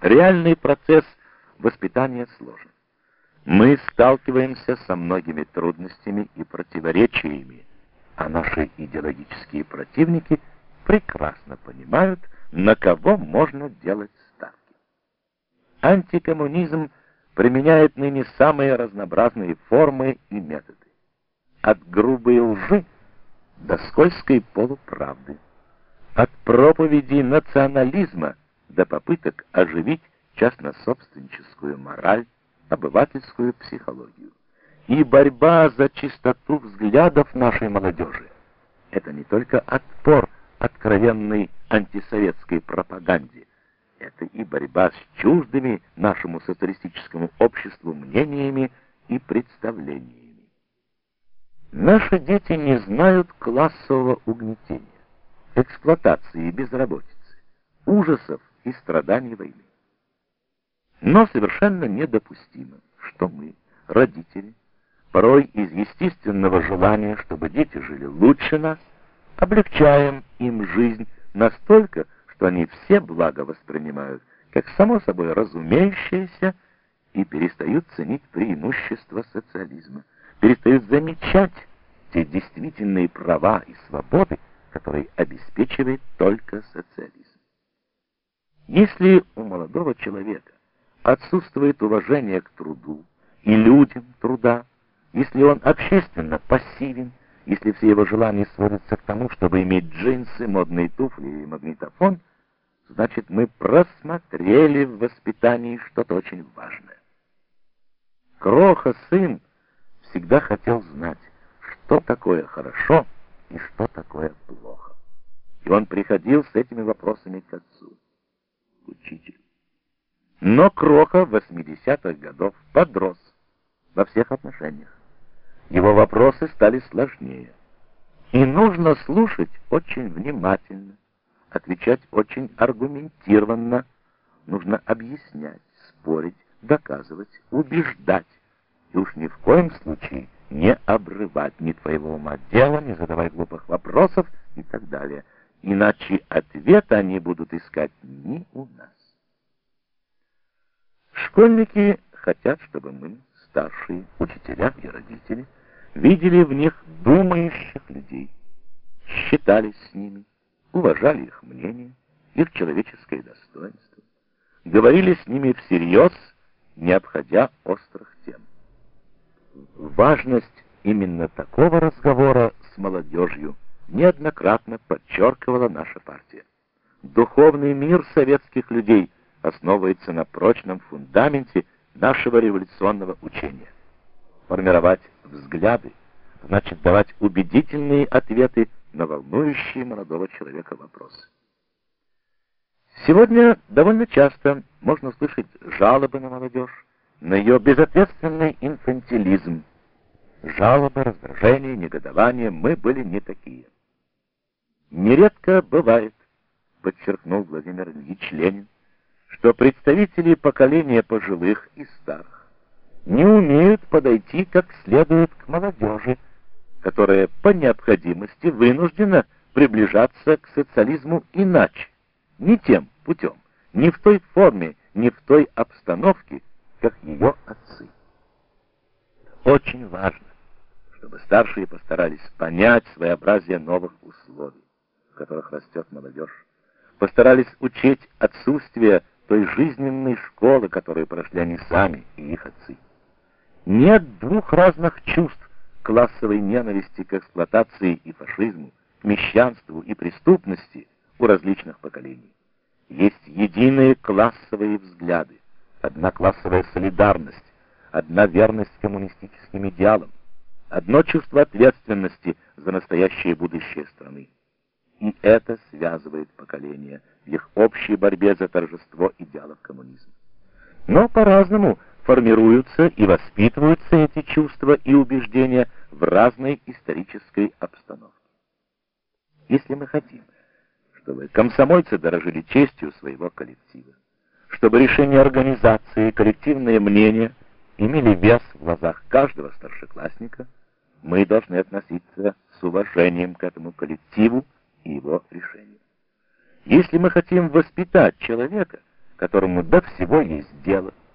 Реальный процесс воспитания сложен. Мы сталкиваемся со многими трудностями и противоречиями, а наши идеологические противники прекрасно понимают, на кого можно делать ставки. Антикоммунизм применяет ныне самые разнообразные формы и методы. От грубой лжи до скользкой полуправды, от проповеди национализма до попыток оживить частнособственническую мораль, обывательскую психологию. И борьба за чистоту взглядов нашей молодежи — это не только отпор откровенной антисоветской пропаганде, это и борьба с чуждыми нашему социалистическому обществу мнениями и представлениями. Наши дети не знают классового угнетения, эксплуатации и безработицы, ужасов и страданий войны. Но совершенно недопустимо, что мы, родители, порой из естественного желания, чтобы дети жили лучше нас, облегчаем им жизнь настолько, что они все блага воспринимают как само собой разумеющееся и перестают ценить преимущества социализма, перестают замечать те действительные права и свободы, которые обеспечивает только социализм. Если у молодого человека отсутствует уважение к труду и людям труда, если он общественно пассивен, если все его желания сводятся к тому, чтобы иметь джинсы, модные туфли и магнитофон, значит, мы просмотрели в воспитании что-то очень важное. Кроха сын всегда хотел знать, что такое хорошо и что такое плохо. И он приходил с этими вопросами к отцу, к учителю. Но Кроха 80-х годов подрос во всех отношениях. Его вопросы стали сложнее. И нужно слушать очень внимательно, отвечать очень аргументированно, нужно объяснять, спорить, доказывать, убеждать, и уж ни в коем случае не обрывать ни твоего ума дела, не задавать глупых вопросов и так далее. Иначе ответа они будут искать не у нас. Школьники хотят, чтобы мы, старшие, учителя и родители, видели в них думающих людей, считались с ними, уважали их мнение, их человеческое достоинство, говорили с ними всерьез, не обходя острых тем. Важность именно такого разговора с молодежью неоднократно подчеркивала наша партия. Духовный мир советских людей основывается на прочном фундаменте нашего революционного учения. Формировать взгляды значит давать убедительные ответы на волнующие молодого человека вопросы. Сегодня довольно часто можно слышать жалобы на молодежь, на ее безответственный инфантилизм. Жалобы, раздражение, негодование, мы были не такие. Нередко бывает, подчеркнул Владимир Ильич Ленин, что представители поколения пожилых и старых не умеют подойти как следует к молодежи, которая по необходимости вынуждена приближаться к социализму иначе, не тем путем, не в той форме, не в той обстановке, как ее отцы. Очень важно, чтобы старшие постарались понять своеобразие новых условий, которых растет молодежь, постарались учить отсутствие той жизненной школы, которую прошли они сами и их отцы. Нет двух разных чувств классовой ненависти к эксплуатации и фашизму, мещанству и преступности у различных поколений. Есть единые классовые взгляды, одна классовая солидарность, одна верность коммунистическим идеалам, одно чувство ответственности за настоящее будущее страны. И это связывает поколения в их общей борьбе за торжество идеалов коммунизма. Но по-разному формируются и воспитываются эти чувства и убеждения в разной исторической обстановке. Если мы хотим, чтобы комсомольцы дорожили честью своего коллектива, чтобы решения организации и коллективное мнение имели вес в глазах каждого старшеклассника, мы должны относиться с уважением к этому коллективу его решениям. Если мы хотим воспитать человека, которому до всего есть дело.